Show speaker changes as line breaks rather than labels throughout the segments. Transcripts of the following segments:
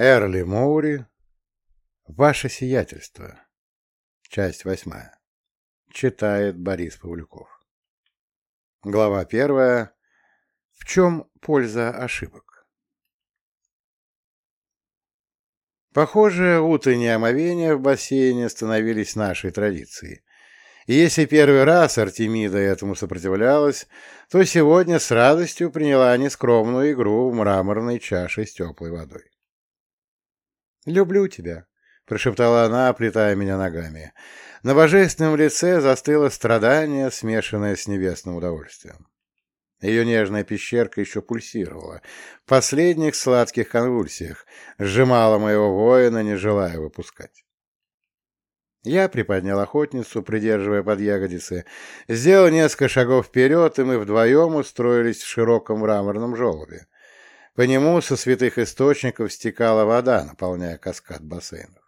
Эрли Моури. Ваше сиятельство. Часть восьмая. Читает Борис Павлюков. Глава первая. В чем польза ошибок? Похоже, утренние омовения в бассейне становились нашей традицией. И если первый раз Артемида этому сопротивлялась, то сегодня с радостью приняла нескромную игру в мраморной чаше с теплой водой. «Люблю тебя», — прошептала она, оплетая меня ногами. На божественном лице застыло страдание, смешанное с небесным удовольствием. Ее нежная пещерка еще пульсировала. В последних сладких конвульсиях сжимала моего воина, не желая выпускать. Я приподнял охотницу, придерживая под ягодицы, сделал несколько шагов вперед, и мы вдвоем устроились в широком мраморном желобе. По нему со святых источников стекала вода, наполняя каскад бассейнов.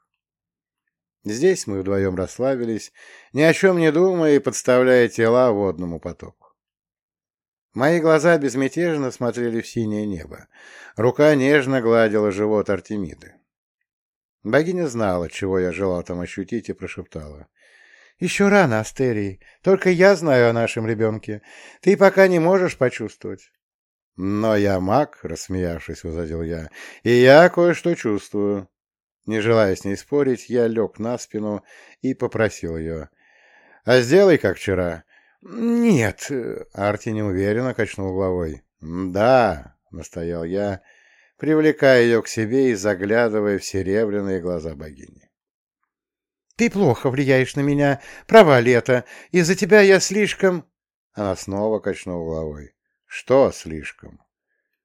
Здесь мы вдвоем расслабились, ни о чем не думая и подставляя тела водному потоку. Мои глаза безмятежно смотрели в синее небо. Рука нежно гладила живот Артемиды. Богиня знала, чего я желал там ощутить, и прошептала. «Еще рано, Астерий. Только я знаю о нашем ребенке. Ты пока не можешь почувствовать». «Но я маг», — рассмеявшись, возразил я, — «и я кое-что чувствую». Не желая с ней спорить, я лег на спину и попросил ее. «А сделай, как вчера». «Нет», — Арти неуверенно качнул головой. «Да», — настоял я, привлекая ее к себе и заглядывая в серебряные глаза богини. «Ты плохо влияешь на меня, права лето. Из-за тебя я слишком...» Она снова качнула головой. Что слишком?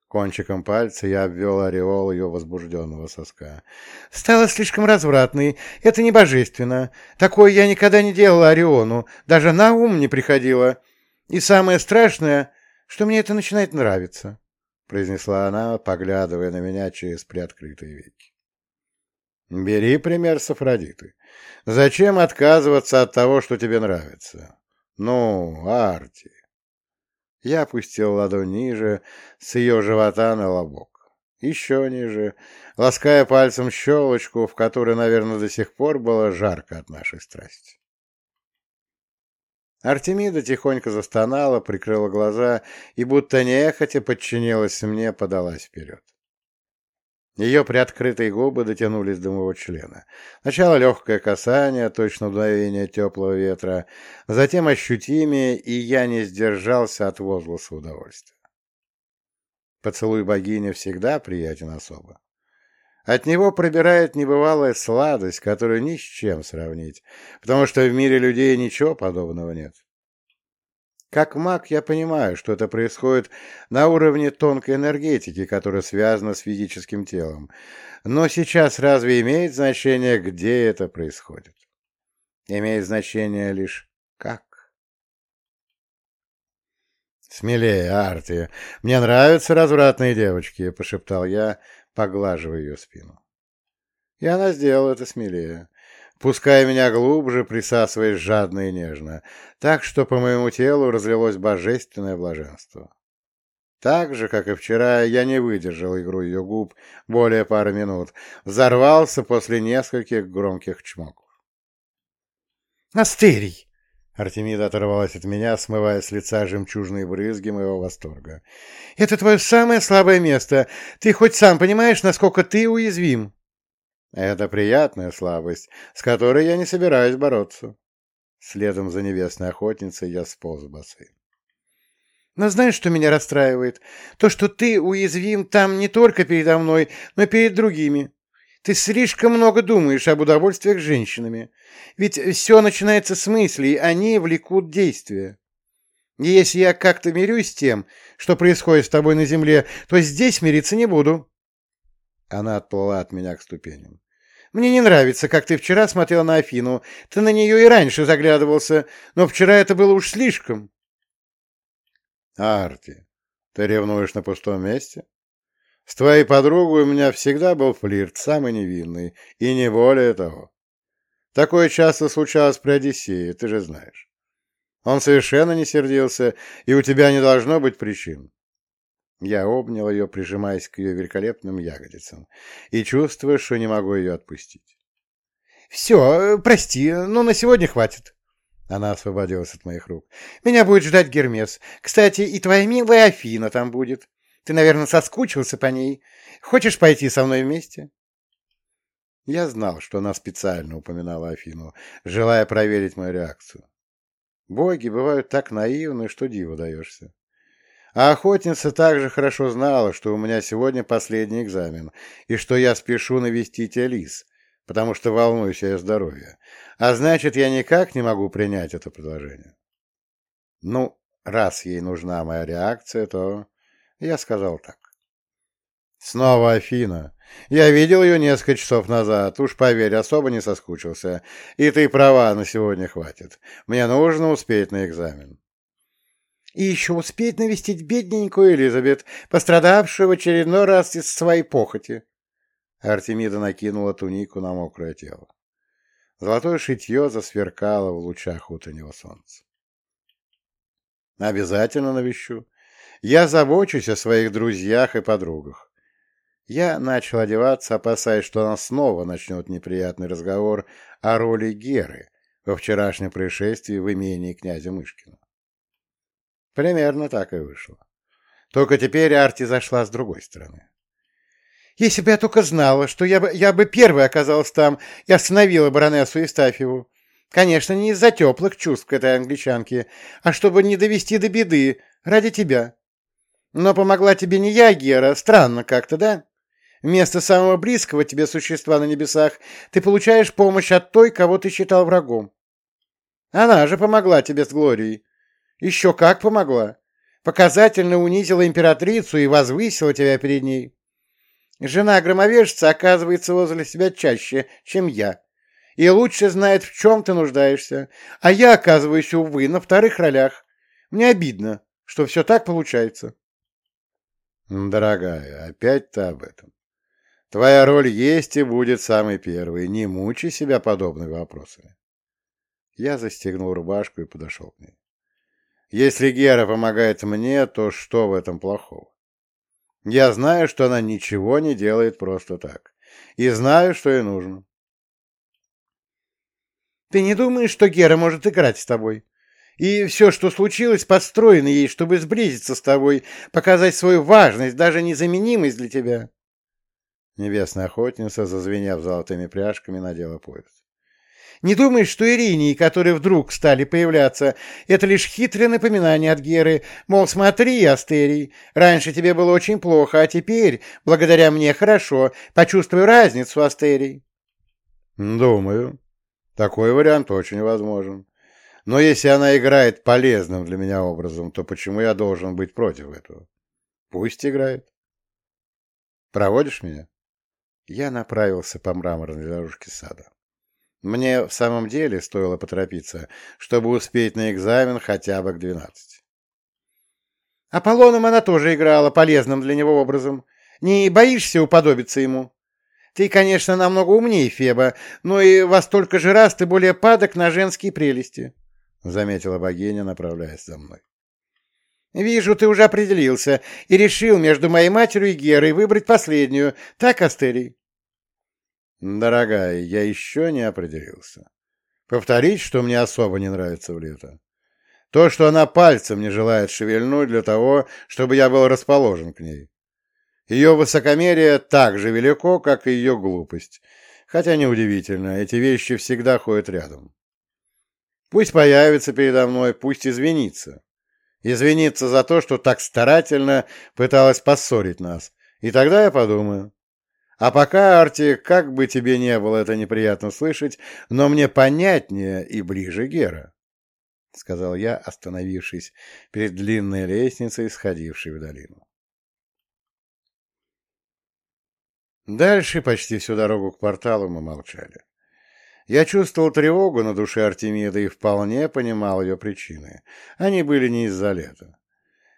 Кончиком пальца я обвел ореол ее возбужденного соска. «Стало слишком развратной. Это не божественно. Такое я никогда не делала Ориону. Даже на ум не приходило. И самое страшное, что мне это начинает нравиться», — произнесла она, поглядывая на меня через приоткрытые веки. «Бери пример с Афродиты. Зачем отказываться от того, что тебе нравится? Ну, Арти, я опустил ладонь ниже, с ее живота на лобок. Еще ниже, лаская пальцем щелочку, в которой, наверное, до сих пор было жарко от нашей страсти. Артемида тихонько застонала, прикрыла глаза и, будто нехотя подчинилась мне, подалась вперед. Ее приоткрытые губы дотянулись до моего члена. Сначала легкое касание, точно дуновение теплого ветра, затем ощутимее, и я не сдержался от возгласа удовольствия. Поцелуй богини всегда приятен особо. От него пробирает небывалая сладость, которую ни с чем сравнить, потому что в мире людей ничего подобного нет. Как маг я понимаю, что это происходит на уровне тонкой энергетики, которая связана с физическим телом. Но сейчас разве имеет значение, где это происходит? Имеет значение лишь как. «Смелее, Арти. Мне нравятся развратные девочки», — пошептал я, поглаживая ее спину. И она сделала это смелее пуская меня глубже, присасываясь жадно и нежно, так что по моему телу разлилось божественное блаженство. Так же, как и вчера, я не выдержал игру ее губ более пары минут, взорвался после нескольких громких чмоков. «Астерий!» Артемида оторвалась от меня, смывая с лица жемчужные брызги моего восторга. «Это твое самое слабое место. Ты хоть сам понимаешь, насколько ты уязвим?» Это приятная слабость, с которой я не собираюсь бороться. Следом за небесной охотницей я сполз в бассейн. Но знаешь, что меня расстраивает? То, что ты уязвим там не только передо мной, но и перед другими. Ты слишком много думаешь об удовольствиях с женщинами. Ведь все начинается с мыслей, они влекут действия. И если я как-то мирюсь с тем, что происходит с тобой на земле, то здесь мириться не буду. Она отплыла от меня к ступеням. Мне не нравится, как ты вчера смотрел на Афину. Ты на нее и раньше заглядывался, но вчера это было уж слишком. Арти, ты ревнуешь на пустом месте? С твоей подругой у меня всегда был флирт, самый невинный, и не более того. Такое часто случалось при Одиссее, ты же знаешь. Он совершенно не сердился, и у тебя не должно быть причин. Я обнял ее, прижимаясь к ее великолепным ягодицам, и чувствуя, что не могу ее отпустить. — Все, прости, но на сегодня хватит. Она освободилась от моих рук. — Меня будет ждать Гермес. Кстати, и твоя милая Афина там будет. Ты, наверное, соскучился по ней. Хочешь пойти со мной вместе? Я знал, что она специально упоминала Афину, желая проверить мою реакцию. Боги бывают так наивны, что диву даешься. А охотница также хорошо знала, что у меня сегодня последний экзамен, и что я спешу навестить Элис, потому что волнуюсь о ее здоровье. А значит, я никак не могу принять это предложение. Ну, раз ей нужна моя реакция, то я сказал так. Снова Афина. Я видел ее несколько часов назад. Уж поверь, особо не соскучился. И ты права, на сегодня хватит. Мне нужно успеть на экзамен. И еще успеть навестить бедненькую Элизабет, пострадавшую в очередной раз из своей похоти. Артемида накинула тунику на мокрое тело. Золотое шитье засверкало в лучах утреннего солнца. Обязательно навещу. Я забочусь о своих друзьях и подругах. Я начал одеваться, опасаясь, что она снова начнет неприятный разговор о роли Геры во вчерашнем происшествии в имении князя Мышкина. Примерно так и вышло. Только теперь Арти зашла с другой стороны. Если бы я только знала, что я бы, я бы первой оказалась там и остановила баронессу Истафьеву. Конечно, не из-за теплых чувств к этой англичанке, а чтобы не довести до беды, ради тебя. Но помогла тебе не я, Гера, странно как-то, да? Вместо самого близкого тебе существа на небесах ты получаешь помощь от той, кого ты считал врагом. Она же помогла тебе с Глорией. Еще как помогла. Показательно унизила императрицу и возвысила тебя перед ней. Жена громовержца оказывается возле себя чаще, чем я, и лучше знает, в чем ты нуждаешься, а я оказываюсь, увы, на вторых ролях. Мне обидно, что все так получается. Дорогая, опять ты об этом. Твоя роль есть и будет самой первой. Не мучай себя подобными вопросами. Я застегнул рубашку и подошел к ней. Если Гера помогает мне, то что в этом плохого? Я знаю, что она ничего не делает просто так. И знаю, что ей нужно. Ты не думаешь, что Гера может играть с тобой? И все, что случилось, подстроено ей, чтобы сблизиться с тобой, показать свою важность, даже незаменимость для тебя. Небесная охотница, зазвенев золотыми пряжками, надела пояс. Не думаешь, что Иринии, которые вдруг стали появляться, это лишь хитрое напоминание от Геры, мол, смотри, Астерий, раньше тебе было очень плохо, а теперь, благодаря мне, хорошо, почувствую разницу, Астерий? Думаю. Такой вариант очень возможен. Но если она играет полезным для меня образом, то почему я должен быть против этого? Пусть играет. Проводишь меня? Я направился по мраморной дорожке сада. Мне в самом деле стоило поторопиться, чтобы успеть на экзамен хотя бы к двенадцати. Аполлоном она тоже играла полезным для него образом. Не боишься уподобиться ему? Ты, конечно, намного умнее Феба, но и во столько же раз ты более падок на женские прелести, — заметила богиня, направляясь за мной. Вижу, ты уже определился и решил между моей матерью и Герой выбрать последнюю. Так, Астерий? Дорогая, я еще не определился. Повторить, что мне особо не нравится в лето. То, что она пальцем не желает шевельнуть для того, чтобы я был расположен к ней. Ее высокомерие так же велико, как и ее глупость. Хотя неудивительно, эти вещи всегда ходят рядом. Пусть появится передо мной, пусть извинится. Извиниться за то, что так старательно пыталась поссорить нас. И тогда я подумаю. А пока, Арти, как бы тебе не было это неприятно слышать, но мне понятнее и ближе Гера, — сказал я, остановившись перед длинной лестницей, сходившей в долину. Дальше почти всю дорогу к порталу мы молчали. Я чувствовал тревогу на душе Артемиды и вполне понимал ее причины. Они были не из-за лета.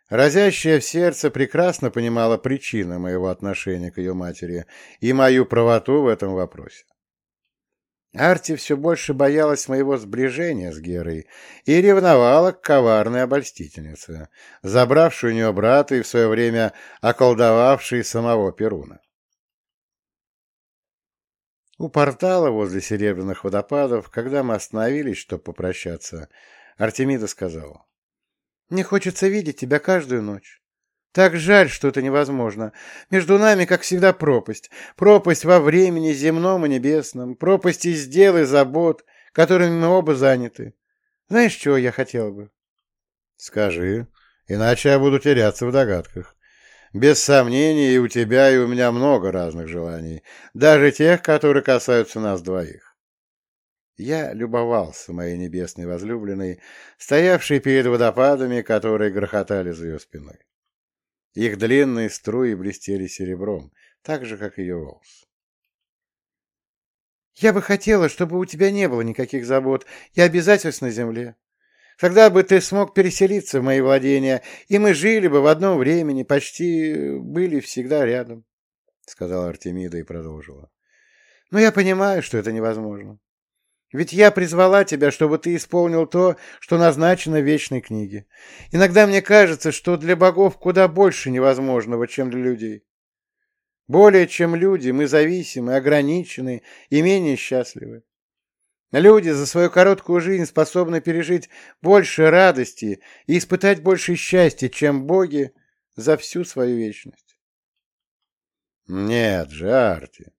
Разящая в сердце прекрасно понимала причины моего отношения к ее матери и мою правоту в этом вопросе. Арти все больше боялась моего сближения с Герой и ревновала к коварной обольстительнице, забравшей у нее брата и в свое время околдовавшей самого Перуна. У портала возле Серебряных водопадов, когда мы остановились, чтобы попрощаться, Артемида сказала. «Мне хочется видеть тебя каждую ночь. Так жаль, что это невозможно. Между нами, как всегда, пропасть. Пропасть во времени земном и небесном. Пропасть из дел и забот, которыми мы оба заняты. Знаешь, чего я хотел бы?» «Скажи, иначе я буду теряться в догадках». Без сомнений, и у тебя, и у меня много разных желаний, даже тех, которые касаются нас двоих. Я любовался моей небесной возлюбленной, стоявшей перед водопадами, которые грохотали за ее спиной. Их длинные струи блестели серебром, так же, как ее волос. «Я бы хотела, чтобы у тебя не было никаких забот и обязательств на земле. Тогда бы ты смог переселиться в мои владения, и мы жили бы в одном времени, почти были всегда рядом, — сказала Артемида и продолжила. Но я понимаю, что это невозможно. Ведь я призвала тебя, чтобы ты исполнил то, что назначено в Вечной книге. Иногда мне кажется, что для богов куда больше невозможного, чем для людей. Более чем люди, мы зависимы, ограничены и менее счастливы. Люди за свою короткую жизнь способны пережить больше радости и испытать больше счастья, чем боги за всю свою вечность. Нет же, Арти.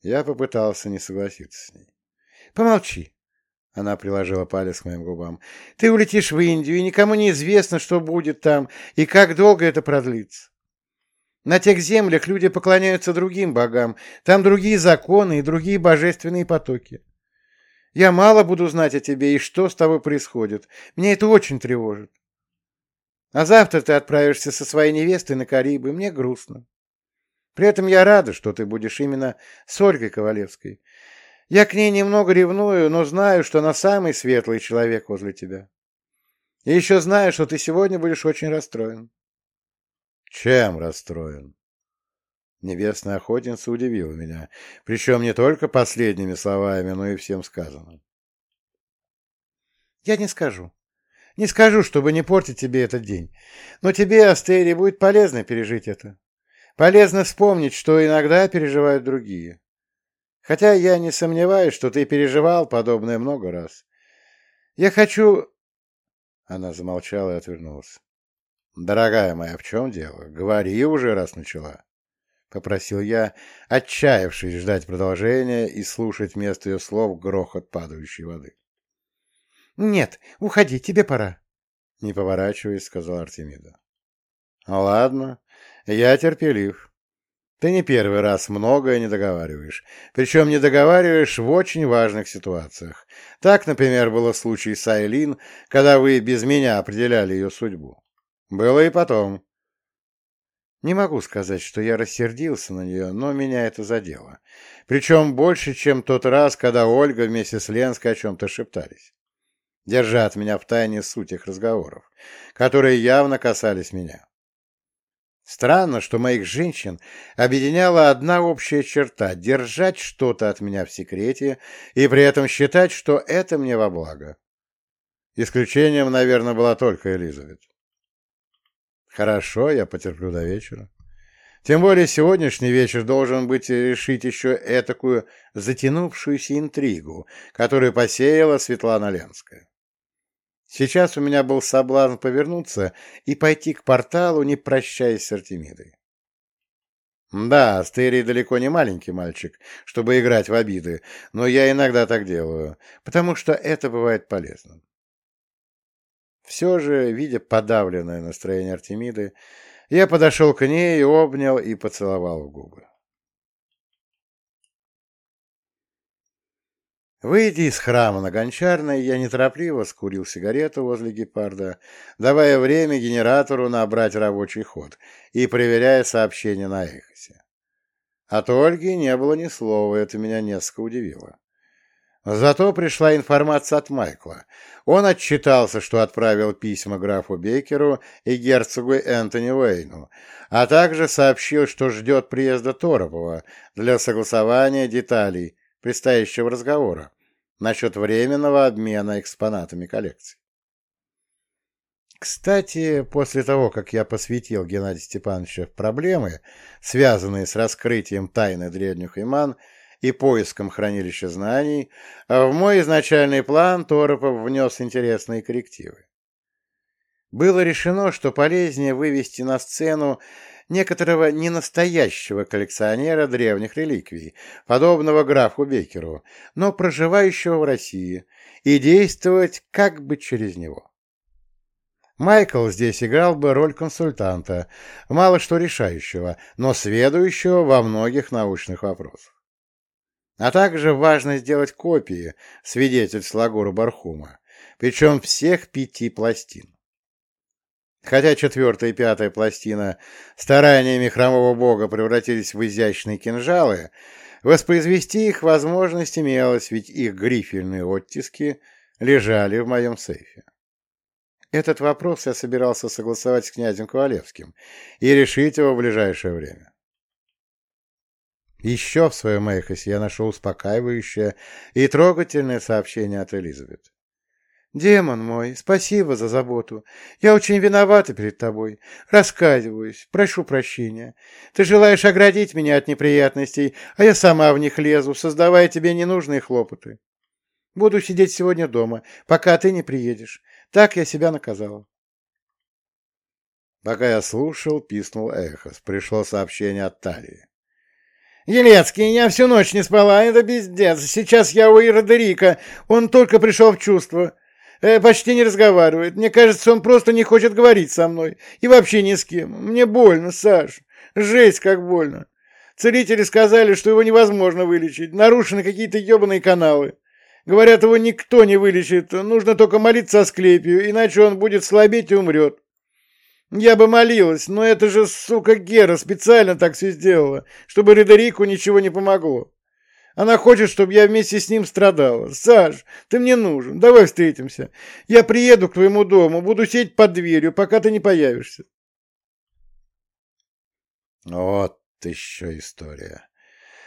Я попытался не согласиться с ней. Помолчи. Она приложила палец к моим губам. Ты улетишь в Индию, и никому не известно, что будет там, и как долго это продлится. На тех землях люди поклоняются другим богам, там другие законы и другие божественные потоки. Я мало буду знать о тебе и что с тобой происходит. Меня это очень тревожит. А завтра ты отправишься со своей невестой на Карибы. Мне грустно. При этом я рада, что ты будешь именно с Ольгой Ковалевской. Я к ней немного ревную, но знаю, что она самый светлый человек возле тебя. И еще знаю, что ты сегодня будешь очень расстроен. Чем расстроен? Небесная охотница удивила меня, причем не только последними словами, но и всем сказанным. «Я не скажу. Не скажу, чтобы не портить тебе этот день. Но тебе, Астерии, будет полезно пережить это. Полезно вспомнить, что иногда переживают другие. Хотя я не сомневаюсь, что ты переживал подобное много раз. Я хочу...» Она замолчала и отвернулась. «Дорогая моя, в чем дело? Говори уже, раз начала». — попросил я, отчаявшись ждать продолжения и слушать вместо ее слов грохот падающей воды. — Нет, уходи, тебе пора, — не поворачиваясь, сказал Артемида. — Ладно, я терпелив. Ты не первый раз многое не договариваешь, причем не договариваешь в очень важных ситуациях. Так, например, было в случае с Айлин, когда вы без меня определяли ее судьбу. Было и потом. Не могу сказать, что я рассердился на нее, но меня это задело. Причем больше, чем тот раз, когда Ольга вместе с Ленской о чем-то шептались. Держа от меня в тайне суть их разговоров, которые явно касались меня. Странно, что моих женщин объединяла одна общая черта — держать что-то от меня в секрете и при этом считать, что это мне во благо. Исключением, наверное, была только Элизабет. Хорошо, я потерплю до вечера. Тем более сегодняшний вечер должен быть решить еще этакую затянувшуюся интригу, которую посеяла Светлана Ленская. Сейчас у меня был соблазн повернуться и пойти к порталу, не прощаясь с Артемидой. Да, Астерий далеко не маленький мальчик, чтобы играть в обиды, но я иногда так делаю, потому что это бывает полезным. Все же, видя подавленное настроение Артемиды, я подошел к ней, обнял и поцеловал в губы. Выйдя из храма на Гончарной, я неторопливо скурил сигарету возле гепарда, давая время генератору набрать рабочий ход и проверяя сообщения на эхосе. От Ольги не было ни слова, это меня несколько удивило. Зато пришла информация от Майкла. Он отчитался, что отправил письма графу Бейкеру и герцогу Энтони Уэйну, а также сообщил, что ждет приезда Торопова для согласования деталей предстоящего разговора насчет временного обмена экспонатами коллекции. Кстати, после того, как я посвятил Геннадия Степановича в проблемы, связанные с раскрытием тайны древних иман и поиском хранилища знаний, в мой изначальный план Торопов внес интересные коррективы. Было решено, что полезнее вывести на сцену некоторого ненастоящего коллекционера древних реликвий, подобного графу Бекеру, но проживающего в России, и действовать как бы через него. Майкл здесь играл бы роль консультанта, мало что решающего, но сведущего во многих научных вопросах. А также важно сделать копии свидетельств Лагура Бархума, причем всех пяти пластин. Хотя четвертая и пятая пластина стараниями храмового бога превратились в изящные кинжалы, воспроизвести их возможность имелась, ведь их грифельные оттиски лежали в моем сейфе. Этот вопрос я собирался согласовать с князем Ковалевским и решить его в ближайшее время. Еще в своем эхосе я нашел успокаивающее и трогательное сообщение от Элизабет. «Демон мой, спасибо за заботу. Я очень виновата перед тобой. Раскаиваюсь, прошу прощения. Ты желаешь оградить меня от неприятностей, а я сама в них лезу, создавая тебе ненужные хлопоты. Буду сидеть сегодня дома, пока ты не приедешь. Так я себя наказала.
Пока я слушал, писнул эхос. Пришло сообщение от Талии. «Елецкий, я всю ночь не спала, это пиздец. Сейчас я у Иродерика, он только пришел в чувство. Э, почти не разговаривает. Мне кажется, он просто не хочет говорить со мной. И вообще ни с кем. Мне больно, Саш. Жесть, как больно. Целители сказали, что его невозможно вылечить. Нарушены какие-то ебаные каналы. Говорят, его никто не вылечит, нужно только молиться Асклепию, иначе он будет слабеть и умрет. Я бы молилась, но это же, сука, Гера специально так все сделала, чтобы Редерику ничего не помогло. Она хочет, чтобы я вместе с ним страдала. Саш, ты мне нужен, давай встретимся. Я приеду к твоему дому, буду сидеть под дверью, пока ты не появишься.
Вот еще история.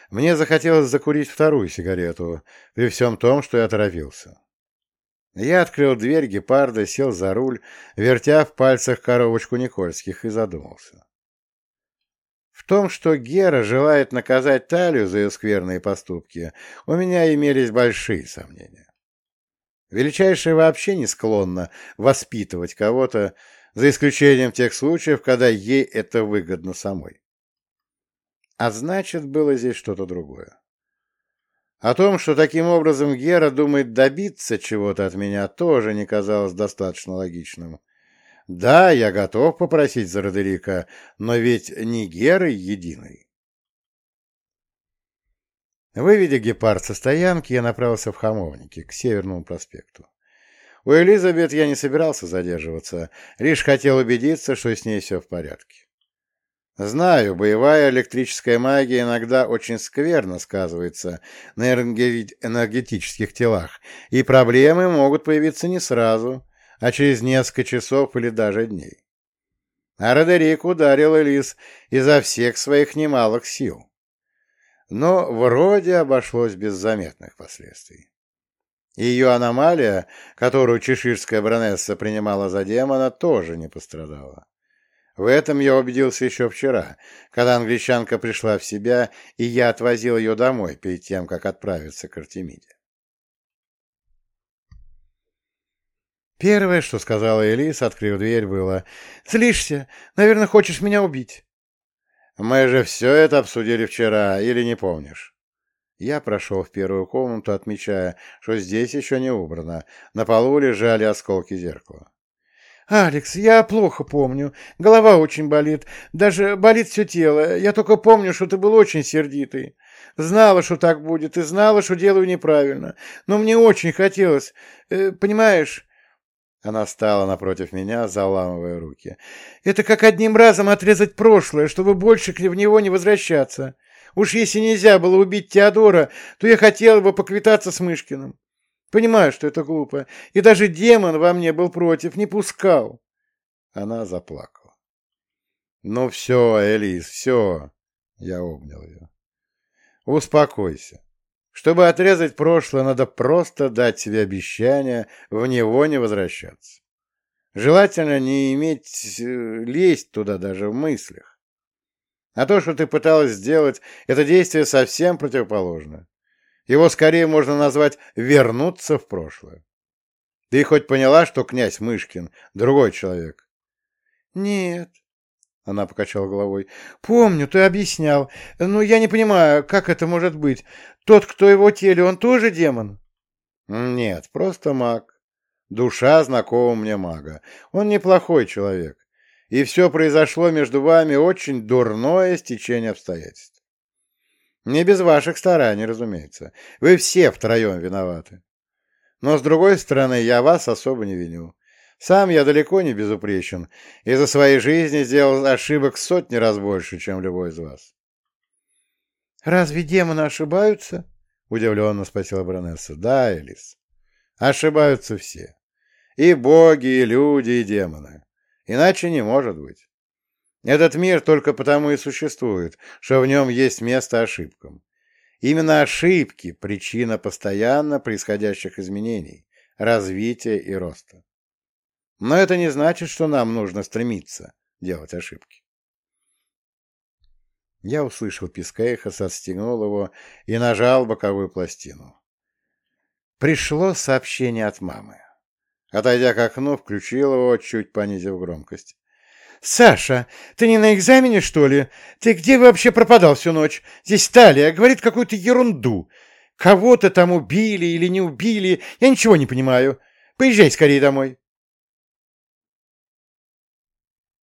Мне захотелось закурить вторую сигарету, при всем том, что я торопился. Я открыл дверь гепарда, сел за руль, вертя в пальцах коробочку Никольских, и задумался. В том, что Гера желает наказать Талию за ее скверные поступки, у меня имелись большие сомнения. Величайшая вообще не склонна воспитывать кого-то, за исключением тех случаев, когда ей это выгодно самой. А значит, было здесь что-то другое. О том, что таким образом Гера думает добиться чего-то от меня, тоже не казалось достаточно логичным. Да, я готов попросить за Родерика, но ведь не Герой единой. Выведя гепард со стоянки, я направился в Хамовники, к Северному проспекту. У Элизабет я не собирался задерживаться, лишь хотел убедиться, что с ней все в порядке. Знаю, боевая электрическая магия иногда очень скверно сказывается на энергетических телах, и проблемы могут появиться не сразу, а через несколько часов или даже дней. А Родерик ударил Элис изо всех своих немалых сил. Но вроде обошлось без заметных последствий. Ее аномалия, которую чеширская бронесса принимала за демона, тоже не пострадала. В этом я убедился еще вчера, когда англичанка пришла в себя, и я отвозил ее домой перед тем, как отправиться к Артемиде. Первое, что сказала Элис, открыв дверь, было «Злишься? Наверное, хочешь меня убить». «Мы же все это обсудили вчера, или не помнишь?» Я прошел в первую комнату, отмечая, что здесь еще не убрано. На полу лежали осколки зеркала. «Алекс, я плохо помню. Голова очень болит. Даже болит все тело. Я только помню, что ты был очень сердитый. Знала, что так будет, и знала, что делаю неправильно. Но мне очень хотелось. Э, понимаешь...» Она стала напротив меня, заламывая руки. «Это как одним разом отрезать прошлое, чтобы больше в него не возвращаться. Уж если нельзя было убить Теодора, то я хотела бы поквитаться с Мышкиным. Понимаю, что это глупо. И даже демон во мне был против, не пускал. Она заплакала. Ну все, Элис, все. Я обнял ее. Успокойся. Чтобы отрезать прошлое, надо просто дать себе обещание в него не возвращаться. Желательно не иметь э, лезть туда даже в мыслях. А то, что ты пыталась сделать, это действие совсем противоположно. Его скорее можно назвать «вернуться в прошлое». Ты хоть поняла, что князь Мышкин — другой человек?
— Нет, — она покачала головой. — Помню, ты объяснял. Но я не понимаю, как это может быть. Тот, кто его теле, он тоже демон?
— Нет, просто маг. Душа знакомого мне мага. Он неплохой человек. И все произошло между вами очень дурное стечение обстоятельств. Не без ваших стараний, разумеется. Вы все втроем виноваты. Но, с другой стороны, я вас особо не виню. Сам я далеко не безупречен, и за своей жизни сделал ошибок сотни раз больше, чем любой из вас.
— Разве демоны ошибаются? — удивленно спросила баронесса.
— Да, Элис. Ошибаются все. И боги, и люди, и демоны. Иначе не может быть. Этот мир только потому и существует, что в нем есть место ошибкам. Именно ошибки – причина постоянно происходящих изменений, развития и роста. Но это не значит, что нам нужно стремиться делать ошибки. Я услышал писк эхоса, отстегнул его и нажал боковую пластину. Пришло сообщение от мамы. Отойдя к окну, включил его, чуть понизив громкость.
«Саша, ты не на экзамене, что ли? Ты где вообще пропадал всю ночь? Здесь Талия говорит какую-то ерунду. Кого-то там убили или не убили, я ничего не понимаю. Поезжай скорее домой».